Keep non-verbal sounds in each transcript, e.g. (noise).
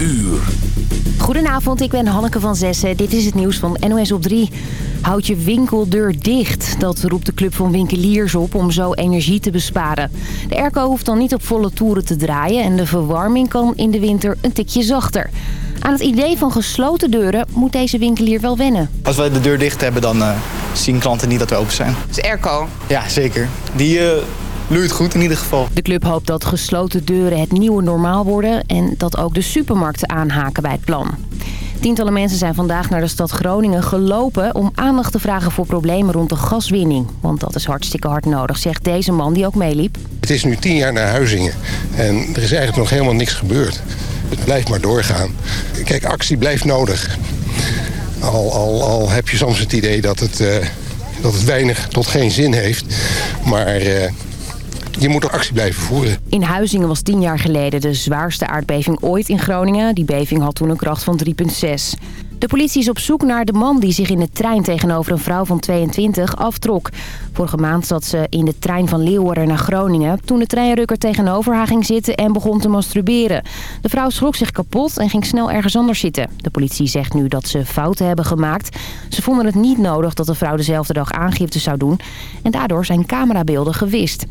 uur. Goedenavond, ik ben Hanneke van Zessen. Dit is het nieuws van NOS op 3. Houd je winkeldeur dicht. Dat roept de Club van Winkeliers op om zo energie te besparen. De airco hoeft dan niet op volle toeren te draaien... en de verwarming kan in de winter een tikje zachter. Aan het idee van gesloten deuren moet deze winkelier wel wennen. Als wij de deur dicht hebben, dan uh, zien klanten niet dat we open zijn. Is airco? Ja, zeker. Die... Uh loeit goed in ieder geval. De club hoopt dat gesloten deuren het nieuwe normaal worden... en dat ook de supermarkten aanhaken bij het plan. Tientallen mensen zijn vandaag naar de stad Groningen gelopen... om aandacht te vragen voor problemen rond de gaswinning. Want dat is hartstikke hard nodig, zegt deze man die ook meeliep. Het is nu tien jaar naar Huizingen en er is eigenlijk nog helemaal niks gebeurd. Het blijft maar doorgaan. Kijk, actie blijft nodig. Al, al, al heb je soms het idee dat het, uh, dat het weinig tot geen zin heeft. Maar... Uh, je moet actie blijven voeren. In Huizingen was tien jaar geleden de zwaarste aardbeving ooit in Groningen. Die beving had toen een kracht van 3,6. De politie is op zoek naar de man die zich in de trein tegenover een vrouw van 22 aftrok. Vorige maand zat ze in de trein van Leeuwarden naar Groningen... toen de treinrukker tegenover haar ging zitten en begon te masturberen. De vrouw schrok zich kapot en ging snel ergens anders zitten. De politie zegt nu dat ze fouten hebben gemaakt. Ze vonden het niet nodig dat de vrouw dezelfde dag aangifte zou doen. En daardoor zijn camerabeelden gewist.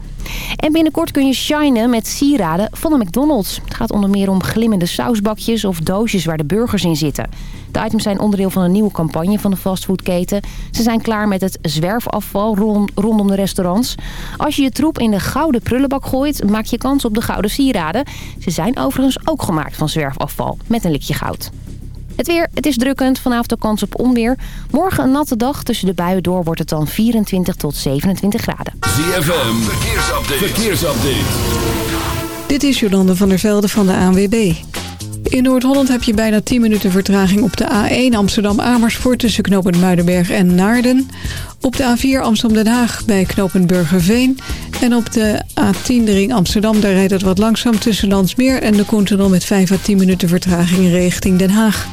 En binnenkort kun je shinen met sieraden van de McDonald's. Het gaat onder meer om glimmende sausbakjes of doosjes waar de burgers in zitten. De items zijn onderdeel van een nieuwe campagne van de fastfoodketen. Ze zijn klaar met het zwerfafval rondom de restaurants. Als je je troep in de gouden prullenbak gooit, maak je kans op de gouden sieraden. Ze zijn overigens ook gemaakt van zwerfafval, met een likje goud. Het weer, het is drukkend. Vanavond de kans op onweer. Morgen een natte dag. Tussen de buien door wordt het dan 24 tot 27 graden. ZFM, verkeersupdate. verkeersupdate. Dit is Jolande van der Velde van de ANWB. In Noord-Holland heb je bijna 10 minuten vertraging op de A1 Amsterdam-Amersfoort... tussen knooppunt Muidenberg en Naarden. Op de A4 Amsterdam-Den Haag bij knooppunt Burgerveen. En op de A10 de ring Amsterdam, daar rijdt het wat langzaam tussen Landsmeer... en de Koentunnel met 5 à 10 minuten vertraging richting Den Haag.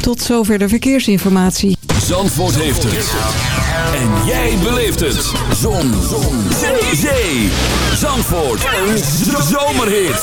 Tot zover de verkeersinformatie. Zandvoort heeft het. En jij beleeft het. Zon. Zon. Zee. Zandvoort. Een zomerhit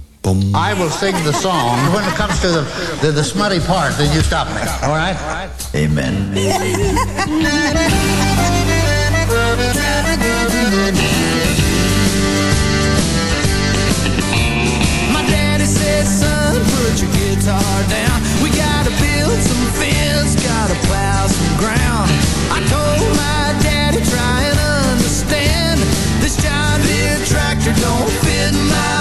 I will sing the song. (laughs) When it comes to the, the, the smutty part, then you stop me. All right? Amen. My daddy said, son, put your guitar down. We gotta build some fence, gotta plow some ground. I told my daddy, try and understand. This John Deere tractor don't fit my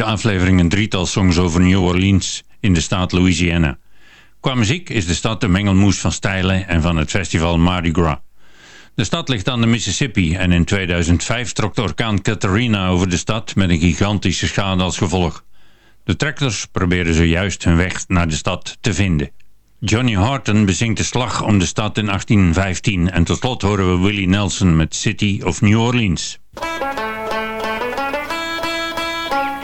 deze aflevering een drietal songs over New Orleans in de staat Louisiana. Qua muziek is de stad een mengelmoes van stijlen en van het festival Mardi Gras. De stad ligt aan de Mississippi en in 2005 trok de orkaan Katrina over de stad met een gigantische schade als gevolg. De trekkers proberen zojuist hun weg naar de stad te vinden. Johnny Horton bezingt de slag om de stad in 1815 en tot slot horen we Willie Nelson met City of New Orleans.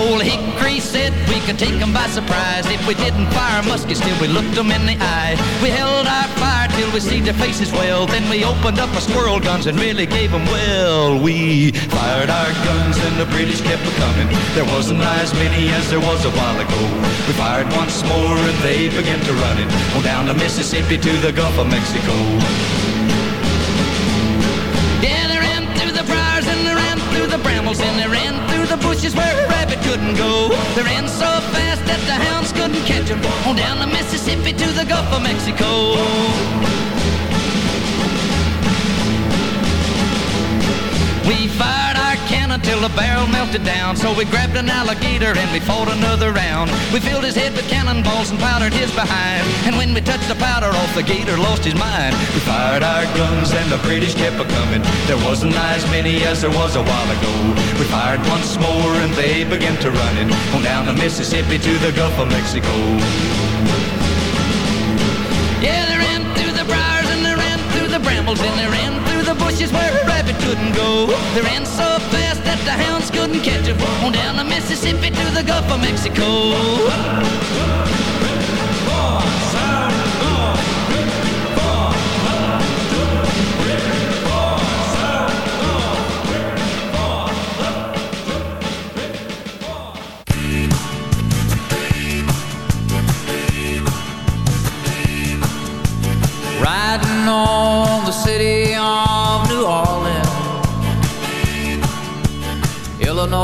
Old Hickory said we could take 'em by surprise. If we didn't fire muskets till we looked 'em in the eye. We held our fire till we see their faces well. Then we opened up our squirrel guns and really gave 'em well. We fired our guns and the British kept a coming. There wasn't as many as there was a while ago. We fired once more and they began to run it On down the Mississippi to the Gulf of Mexico. Yeah, brambles and they ran through the bushes where a rabbit couldn't go. They ran so fast that the hounds couldn't catch them. On down the Mississippi to the Gulf of Mexico. We fired cannon till the barrel melted down. So we grabbed an alligator and we fought another round. We filled his head with cannonballs and powdered his behind. And when we touched the powder off, the gator lost his mind. We fired our guns and the British kept a coming. There wasn't as many as there was a while ago. We fired once more and they began to run it on down the Mississippi to the Gulf of Mexico. Yeah, they ran through the briars and they ran through the brambles and they ran through the bushes where a rabbit couldn't go. They ran so the hounds couldn't catch them. On down the Mississippi to the Gulf of Mexico.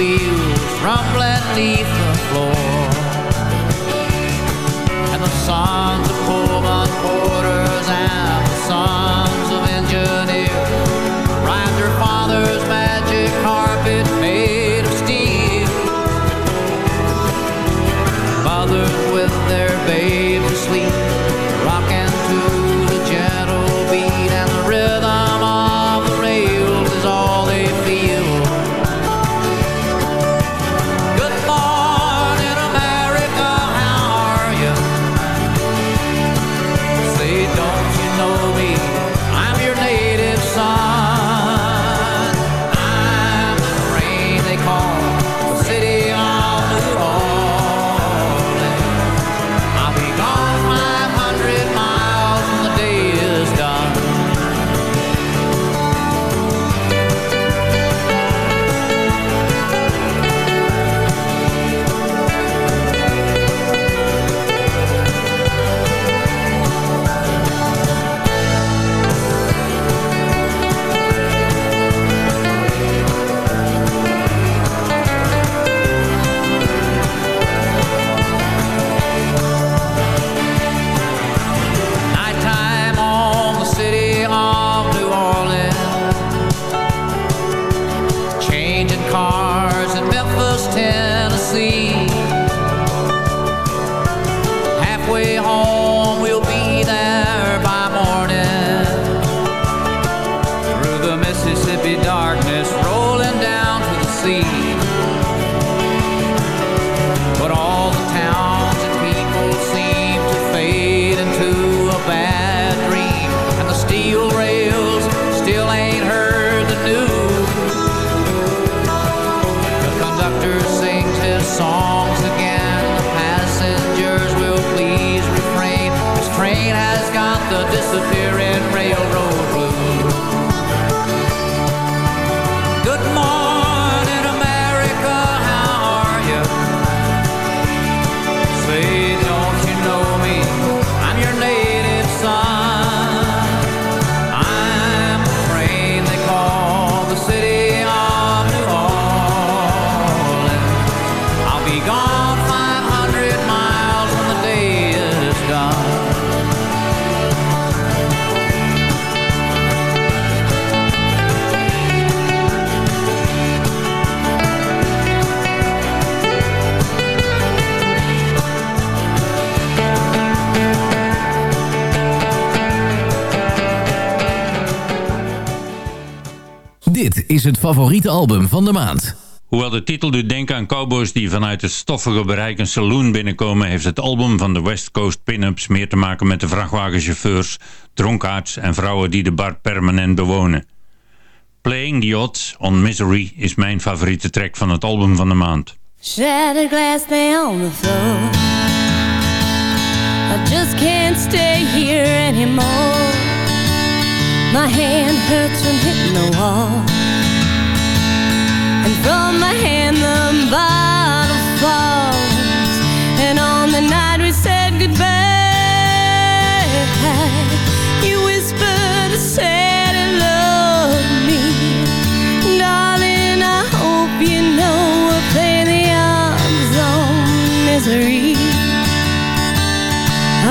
wheels rumbling neath the floor. And the sons of Pullman is het favoriete album van de maand. Hoewel de titel doet denken aan cowboys die vanuit het stoffige bereik een saloon binnenkomen... heeft het album van de West Coast Pin-Ups meer te maken met de vrachtwagenchauffeurs, dronkaards en vrouwen die de bar permanent bewonen. Playing the Odds on Misery is mijn favoriete track van het album van de maand. Shattered glass lay on the floor I just can't stay here anymore My hand hurts from hitting the wall from my hand the bottle falls. And on the night we said goodbye You whispered a sad and love me. Darling, I hope you know we're playing the odds on misery.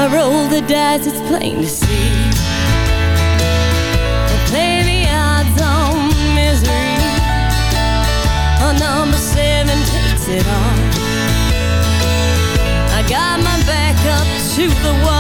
I roll the dice, it's plain to see it all. I got my back up to the wall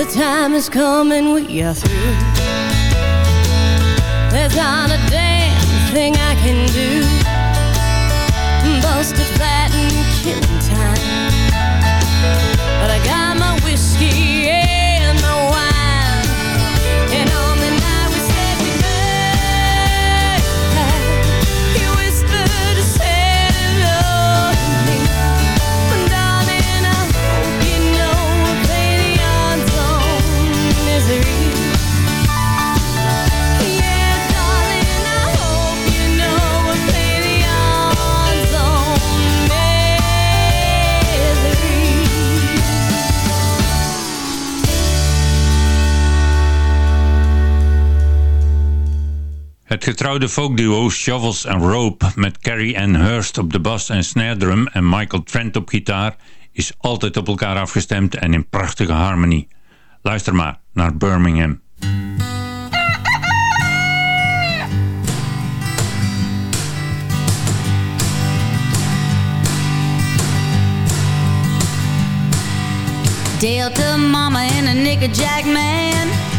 The time is coming, we are through. There's not a damn thing I can do. Busted flat and killing getrouwde folkduo Shovels and Rope met Carrie Ann Hurst op de bas en snare drum en Michael Trent op gitaar is altijd op elkaar afgestemd en in prachtige harmonie. Luister maar naar Birmingham. Delta mama and a knickerjack man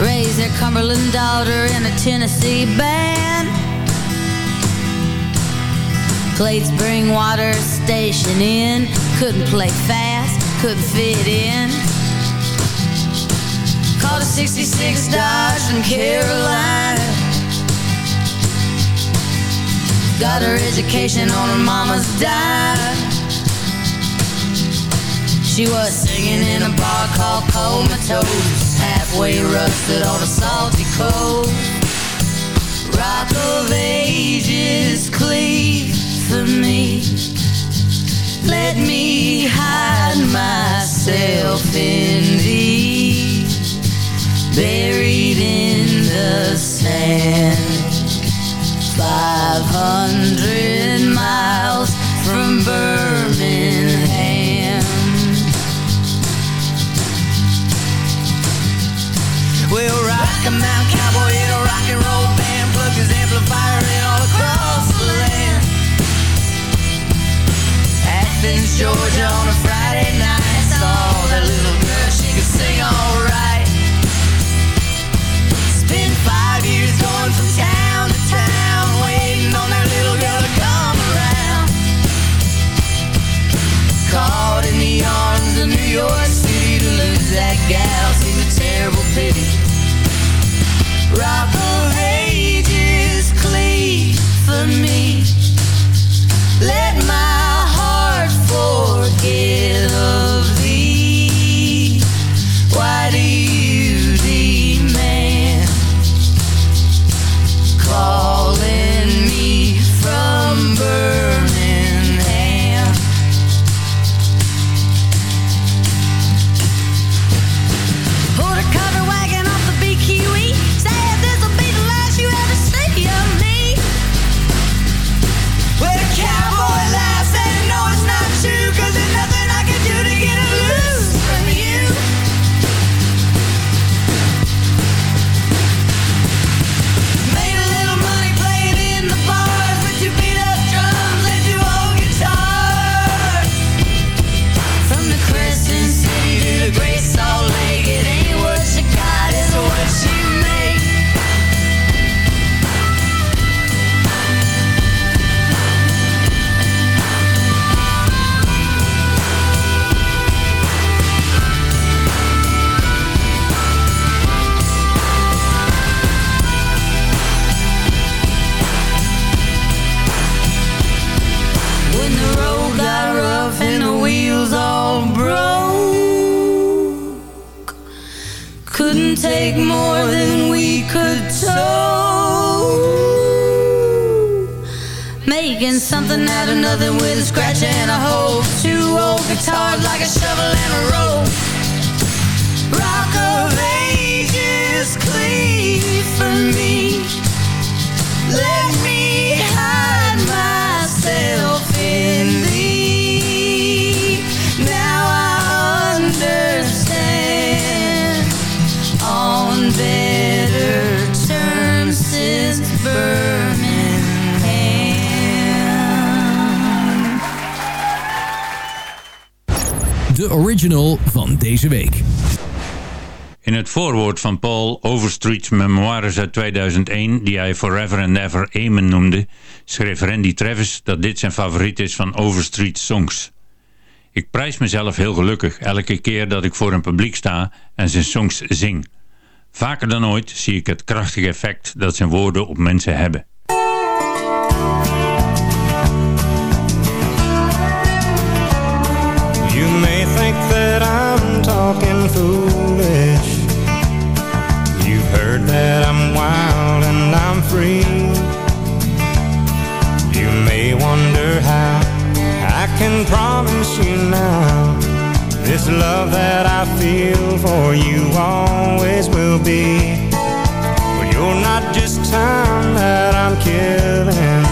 Raised their Cumberland daughter in a Tennessee band. Played spring water station in. Couldn't play fast, couldn't fit in. Called a 66 Dodge from Carolina Got her education on her mama's dime she was singing in a bar called Comatose Halfway rusted on a salty coast. Rock of ages cleave for me. Let me hide myself in thee Buried in the sand. Five hundred miles from Birmingham Georgia on a Friday night. Saw that little girl, she could sing alright. Spent five years going from town to town Waiting on that little girl to come around. Caught in the arms of New York City To lose that gal. A terrible pity Let my take more than we could tow. Making something out of nothing with a scratch and a hole. Two old guitars like a shovel and a rope. Rock of ages, cleave for me. Let me hide De original van deze week. In het voorwoord van Paul Overstreet's memoires uit 2001, die hij Forever and Ever Amen noemde, schreef Randy Travis dat dit zijn favoriet is van Overstreet's songs. Ik prijs mezelf heel gelukkig elke keer dat ik voor een publiek sta en zijn songs zing. Vaker dan ooit zie ik het krachtige effect dat zijn woorden op mensen hebben. Can promise you now. This love that I feel for you always will be. But you're not just time that I'm killing.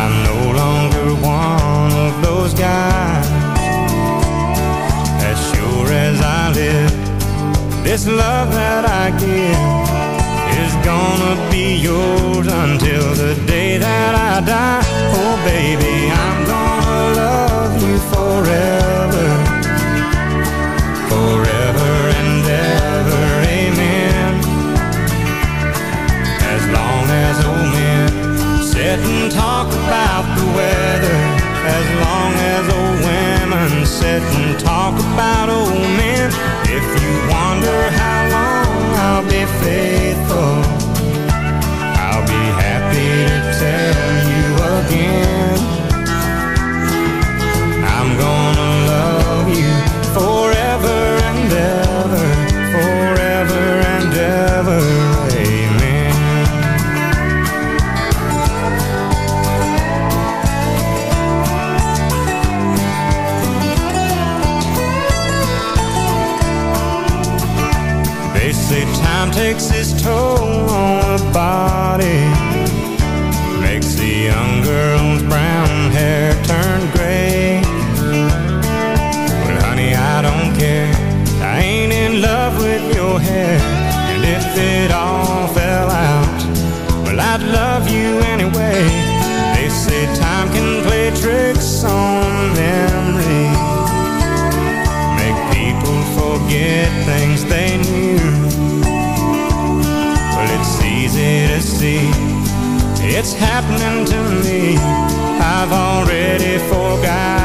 I'm no longer one of those guys. As sure as I live, this love that I give is gonna be yours until the day that I die. Oh, baby, I'm sit and talk about old men. If you wonder how long I'll be faithful, happening to me. I've already forgotten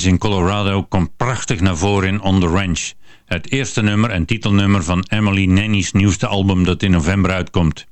in Colorado komt prachtig naar voren in On The Ranch. Het eerste nummer en titelnummer van Emily Nanny's nieuwste album dat in november uitkomt.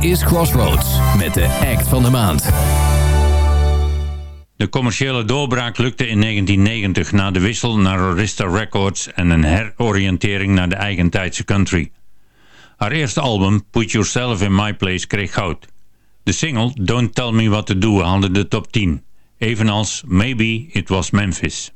Is Crossroads met de act van de maand. De commerciële doorbraak lukte in 1990 na de wissel naar Arista Records en een heroriëntering naar de eigentijdse country. Haar eerste album, Put Yourself in My Place, kreeg goud. De single Don't Tell Me What To Do haalde de top 10, evenals Maybe It Was Memphis.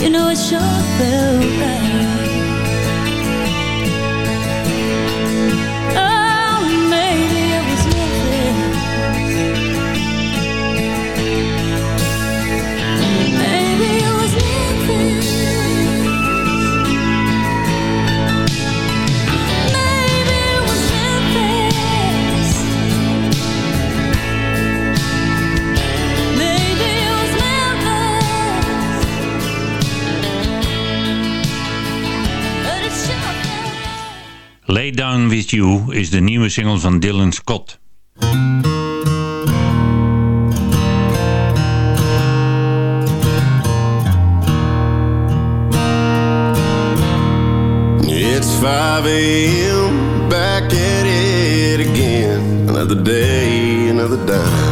You know it sure felt right With You is de nieuwe single van Dylan Scott. It's 5 a.m. back at it again Another day, another dime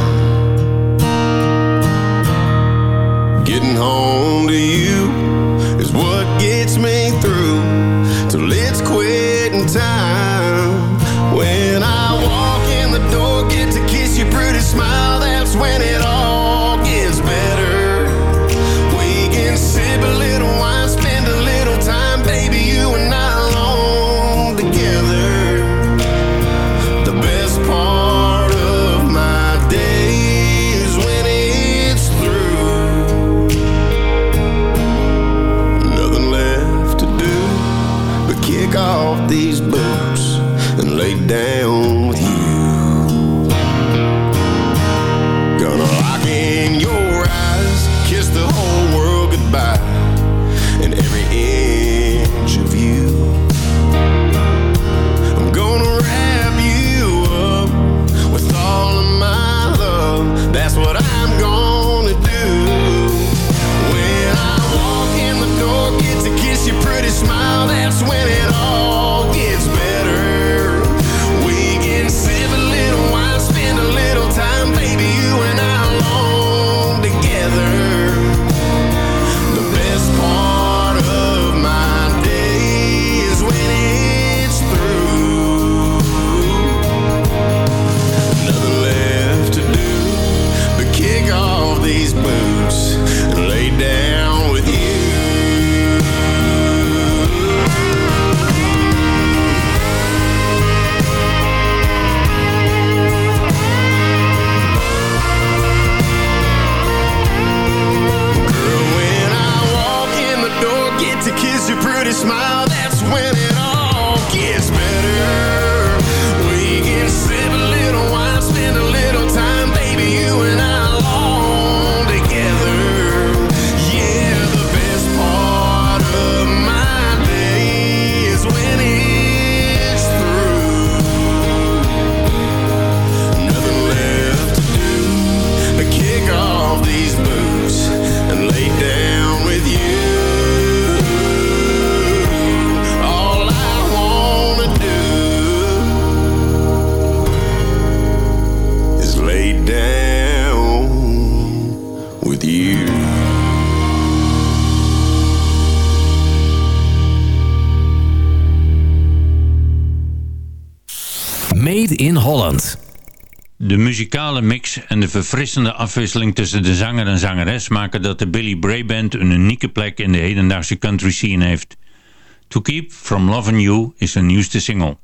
De mix en de verfrissende afwisseling tussen de zanger en zangeres maken dat de Billy Bray Band een unieke plek in de hedendaagse country scene heeft. To Keep From Loving You is hun nieuwste single.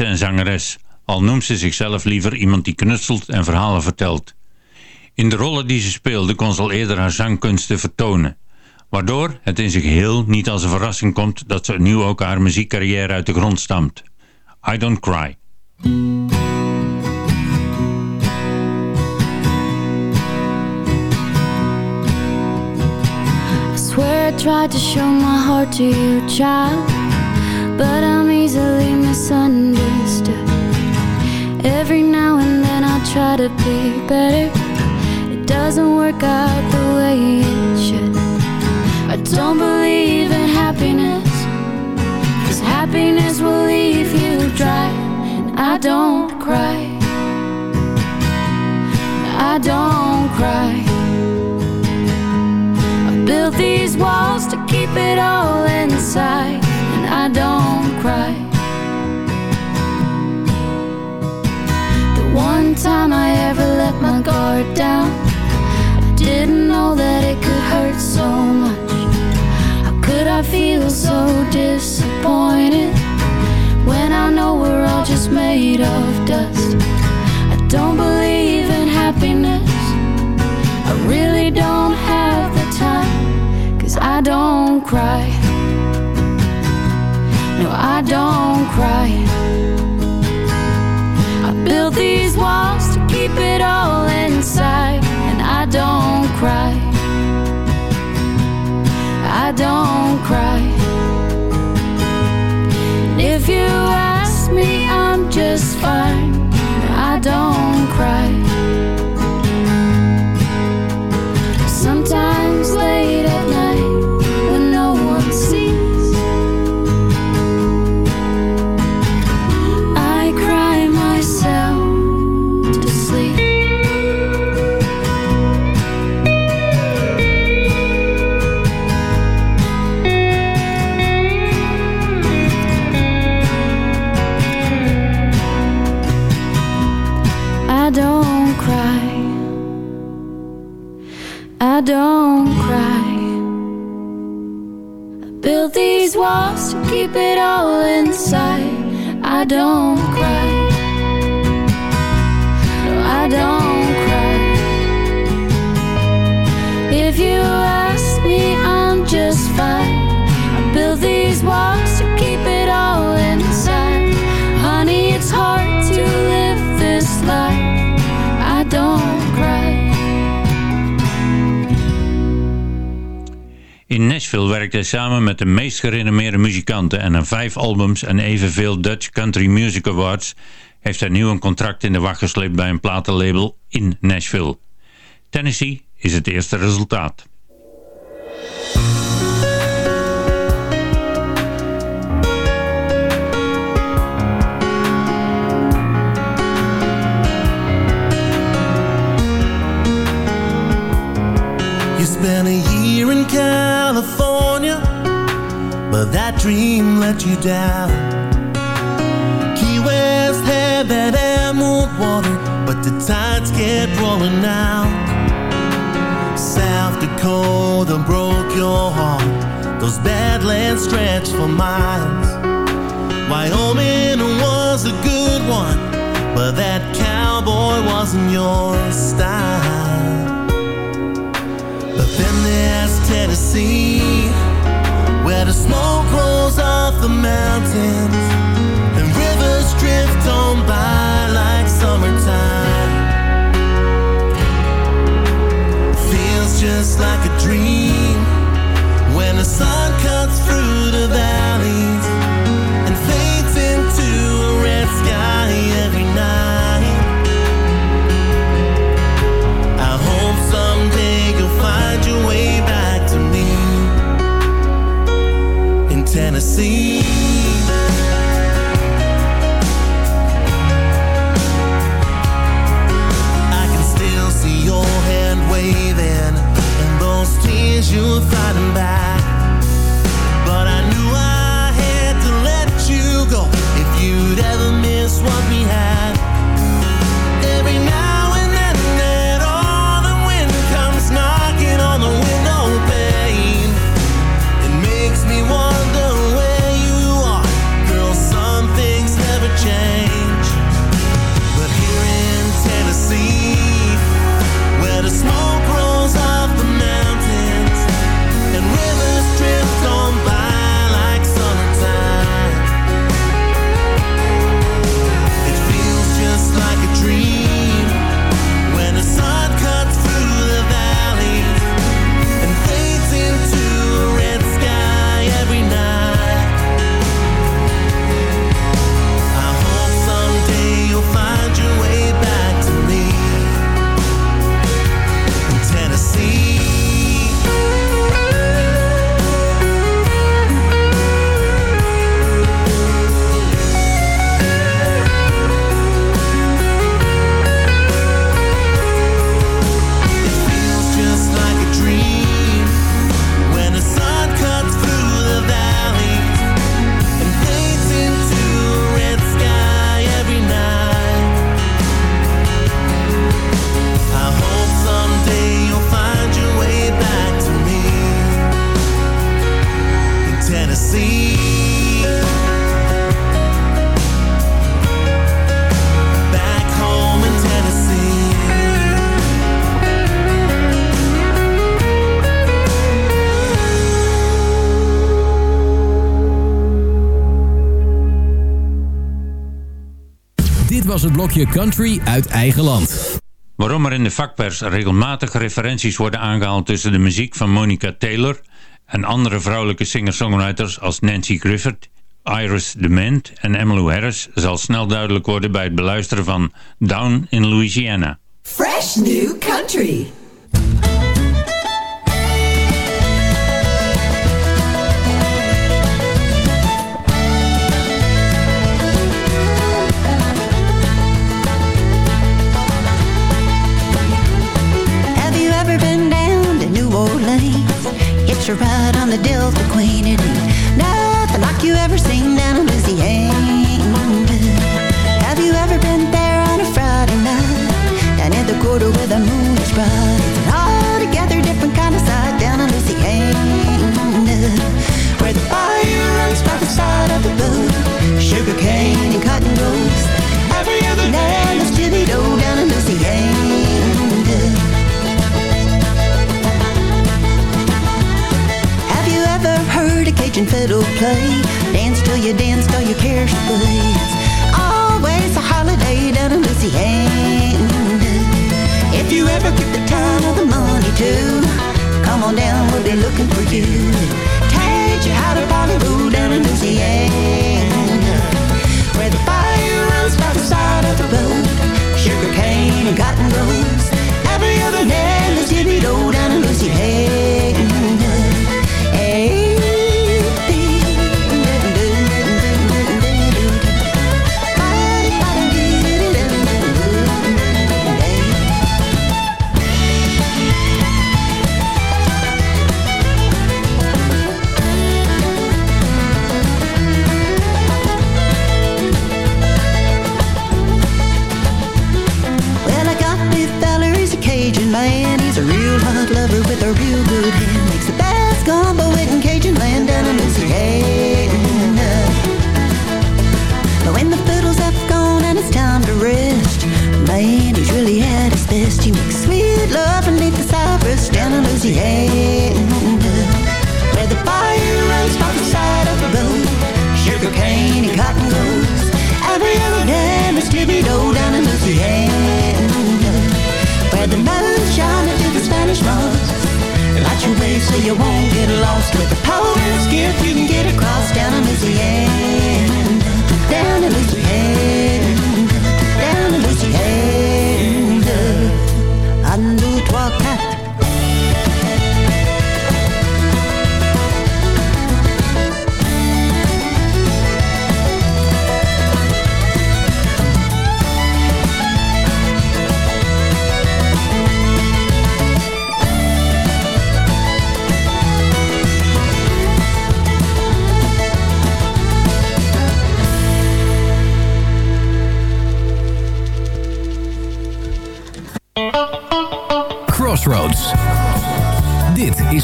En zangeres, al noemt ze zichzelf liever iemand die knutselt en verhalen vertelt. In de rollen die ze speelde kon ze al eerder haar zangkunsten vertonen, waardoor het in zich heel niet als een verrassing komt dat ze nu ook haar muziekcarrière uit de grond stamt. I Don't Cry. I swear I tried to show my heart to you, child, but I'm easily misunderstood. Every now and then I try to be better, it doesn't work out the way it should. I don't believe in happiness, cause happiness will leave you dry, and I don't cry. I don't cry. I built these walls to keep it all inside, cry. The one time I ever let my guard down, I didn't know that it could hurt so much. How could I feel so disappointed when I know we're all just made of dust? I don't believe in happiness. I really don't have the time, cause I don't cry. No, I don't cry. I built these walls to keep it all inside, and I don't cry. I don't cry. And if you ask me, I'm just fine. I don't cry. Don't cry. I built these walls to keep it all inside. I don't cry. In Nashville werkte hij samen met de meest gerenommeerde muzikanten en na vijf albums en evenveel Dutch Country Music Awards heeft hij nu een contract in de wacht gesleept bij een platenlabel in Nashville. Tennessee is het eerste resultaat. Spent a year in California, but that dream let you down. Key West had that emerald water, but the tides kept rolling out. South Dakota broke your heart, those badlands stretched for miles. Wyoming was a good one, but that cowboy wasn't your style. But then there's Tennessee, where the smoke rolls off the mountains and rivers drift on by like summertime. Feels just like a dream when the sun cuts through the valleys was het blokje country uit eigen land. Waarom er in de vakpers regelmatig referenties worden aangehaald tussen de muziek van Monica Taylor en andere vrouwelijke singer-songwriters als Nancy Griffith, Iris DeMent en Emmylou Harris zal snel duidelijk worden bij het beluisteren van Down in Louisiana. Fresh new country. New Orleans? It's a ride on the Delta Queen. It ain't nothing like you ever seen down in Louisiana. Have you ever been there on a Friday night? Down at the quarter where the moon is bright. It's an altogether different kind of sight down in Louisiana. Where the fire runs by the side of the. Sugar cane and cotton grows. Every other day, heard a Cajun fiddle play? Dance till you dance till your cares away. It's always a holiday down in Louisiana. If you ever get the time or the money to, come on down, we'll be looking for you. Teach you how to party road down in Louisiana.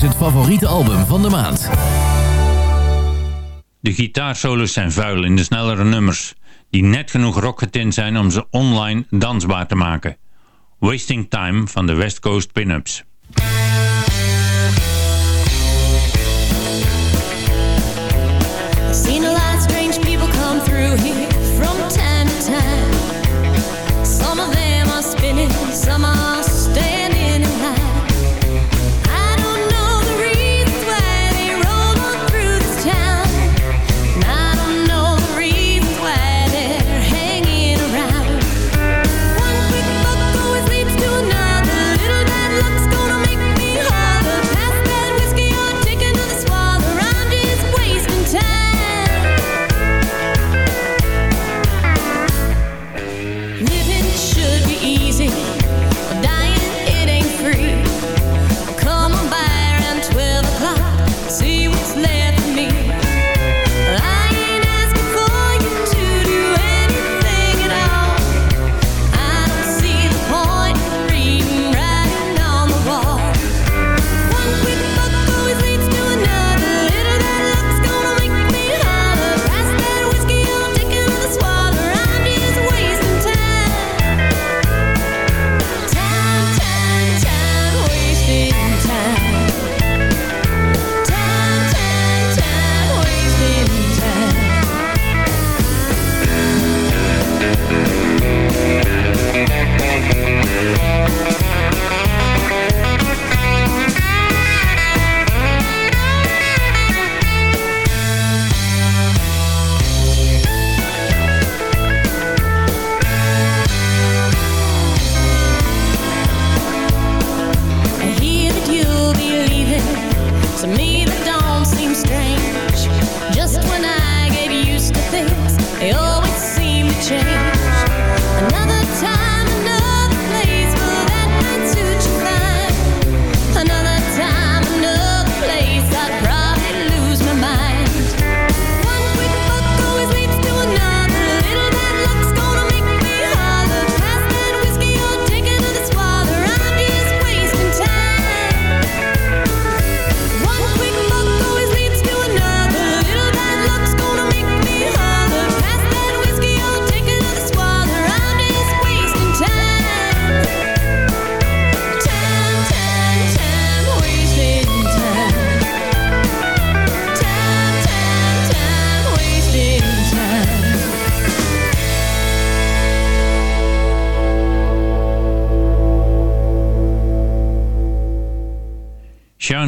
Het favoriete album van de maand. De gitaarsolos zijn vuil in de snellere nummers, die net genoeg rockgetint zijn om ze online dansbaar te maken. Wasting Time van de West Coast Pinups.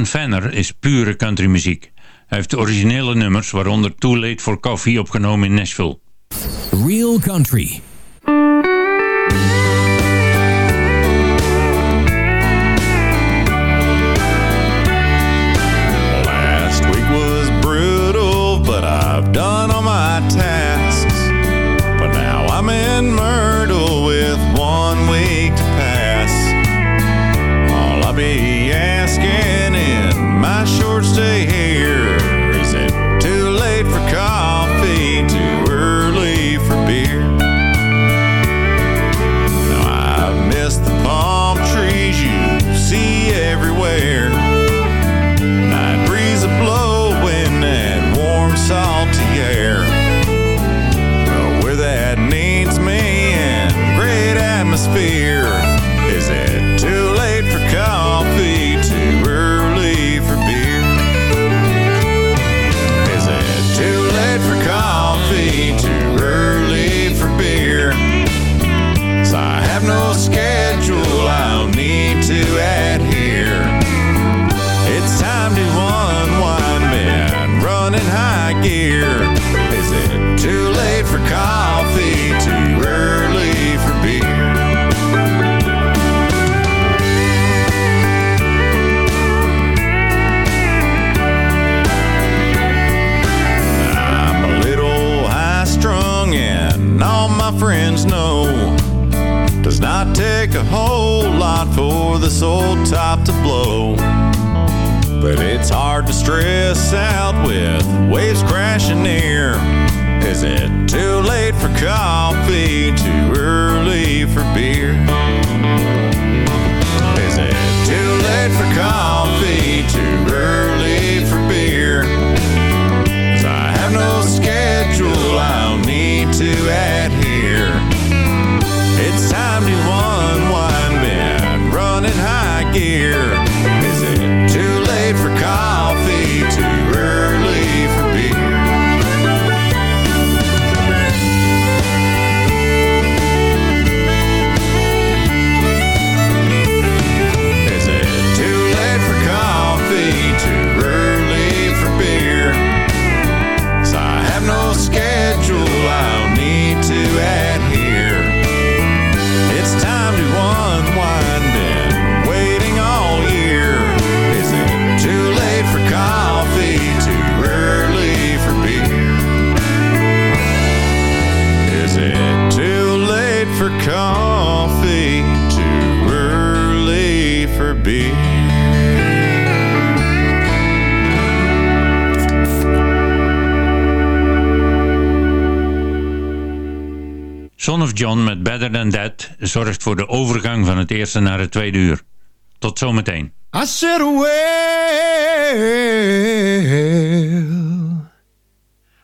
Darren Fanner is pure country muziek. Hij heeft originele nummers, waaronder Too Late for Coffee opgenomen in Nashville. Real Country Last week was brutal, but I've done all my time Dan Than That zorgt voor de overgang van het eerste naar het tweede uur. Tot zometeen. I said, well.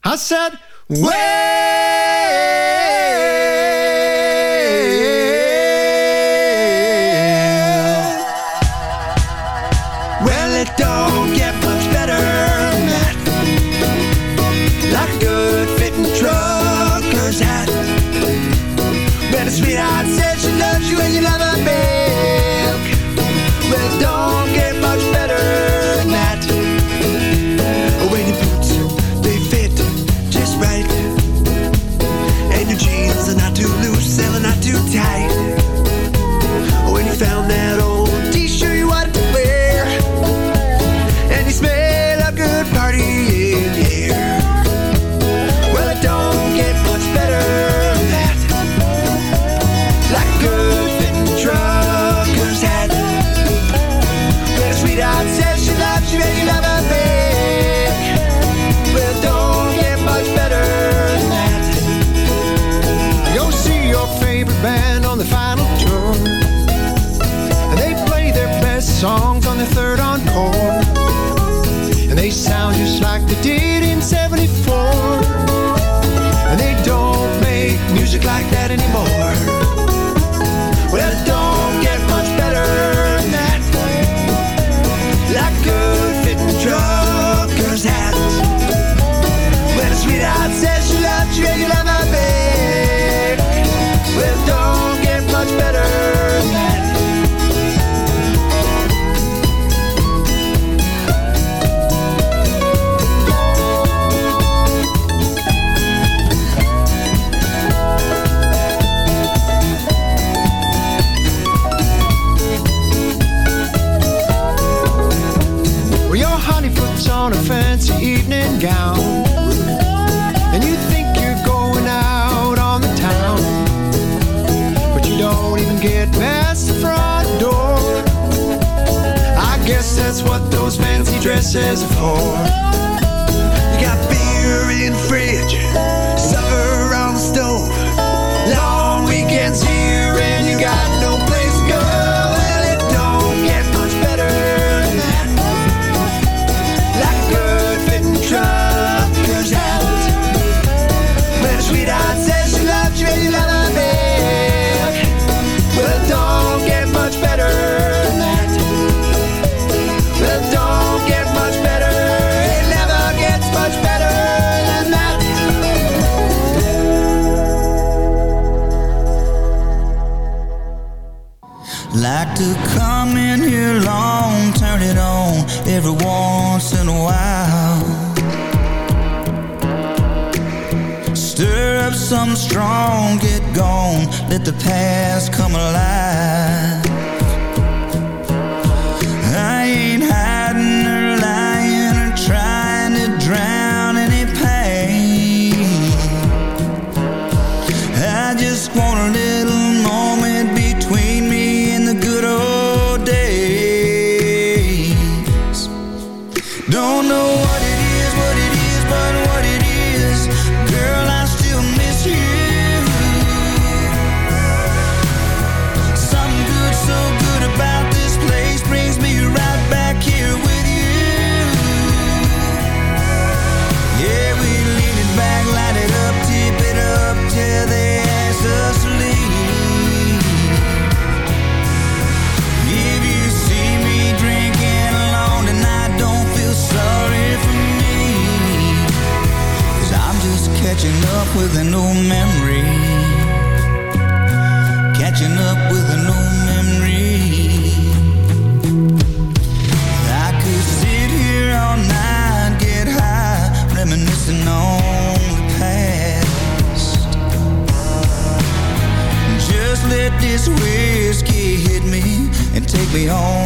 I said. gown And you think you're going out on the town. But you don't even get past the front door. I guess that's what those fancy dresses are for. Let the past come alive. up with a new memory. Catching up with a new memory. I could sit here all night, get high Reminiscing on the past. Just let this whiskey hit me And take me home.